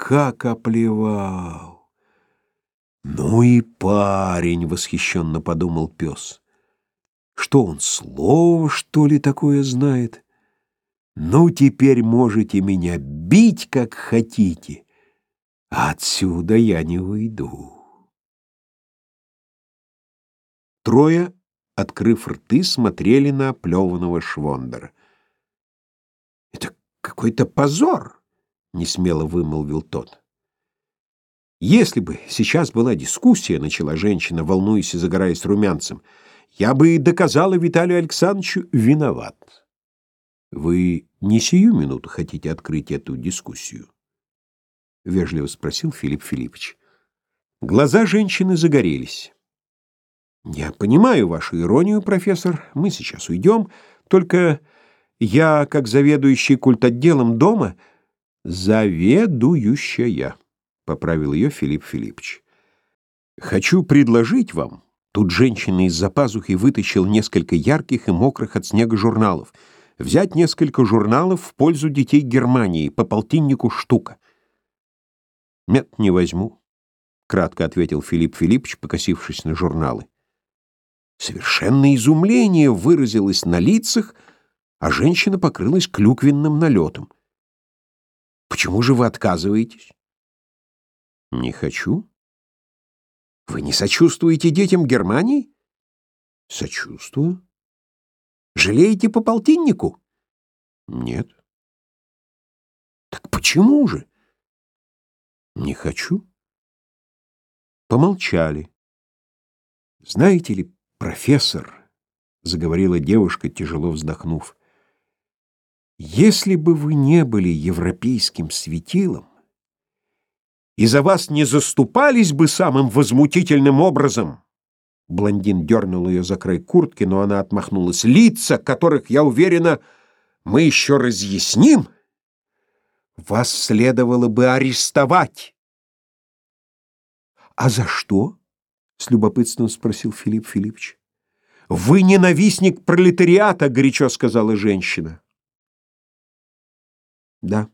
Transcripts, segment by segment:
как оплевал! Ну и парень, восхищенно подумал пес. Что он, слово, что ли, такое знает? Ну, теперь можете меня бить, как хотите, отсюда я не уйду. Трое, открыв рты, смотрели на оплеванного Швондера. «Это какой-то позор!» — несмело вымолвил тот. «Если бы сейчас была дискуссия, — начала женщина, волнуясь и загораясь румянцем, — я бы доказала Виталию Александровичу виноват. Вы не сию минуту хотите открыть эту дискуссию?» — вежливо спросил Филипп Филиппович. Глаза женщины загорелись. Я понимаю вашу иронию, профессор. Мы сейчас уйдем. Только я, как заведующий культотделом дома, заведующая, поправил ее Филипп Филиппович. Хочу предложить вам. Тут женщина из-за пазухи вытащил несколько ярких и мокрых от снега журналов. Взять несколько журналов в пользу детей Германии, по полтиннику штука. Нет, не возьму, кратко ответил Филипп Филиппович, покосившись на журналы. Совершенное изумление выразилось на лицах, а женщина покрылась клюквенным налетом. «Почему же вы отказываетесь?» «Не хочу». «Вы не сочувствуете детям Германии?» «Сочувствую». «Жалеете по полтиннику?» «Нет». «Так почему же?» «Не хочу». Помолчали. «Знаете ли, «Профессор», — заговорила девушка, тяжело вздохнув, «если бы вы не были европейским светилом, и за вас не заступались бы самым возмутительным образом...» Блондин дернул ее за край куртки, но она отмахнулась. «Лица, которых, я уверена, мы еще разъясним, вас следовало бы арестовать». «А за что?» — с любопытством спросил Филипп Филиппович. «Вы ненавистник пролетариата», — горячо сказала женщина. «Да,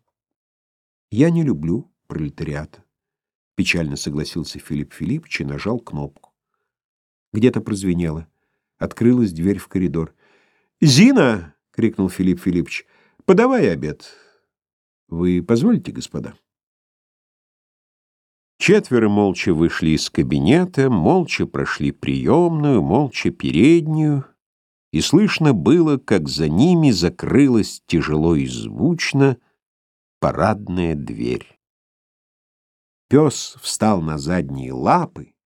я не люблю пролетариата», — печально согласился Филипп Филиппович и нажал кнопку. Где-то прозвенело. Открылась дверь в коридор. «Зина!» — крикнул Филипп Филиппович. «Подавай обед». «Вы позволите, господа?» Четверо молча вышли из кабинета, молча прошли приемную, молча переднюю, и слышно было, как за ними закрылась тяжело и звучно парадная дверь. Пес встал на задние лапы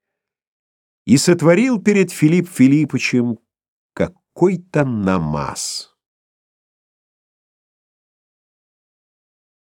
и сотворил перед Филипп Филипповичем какой-то намаз.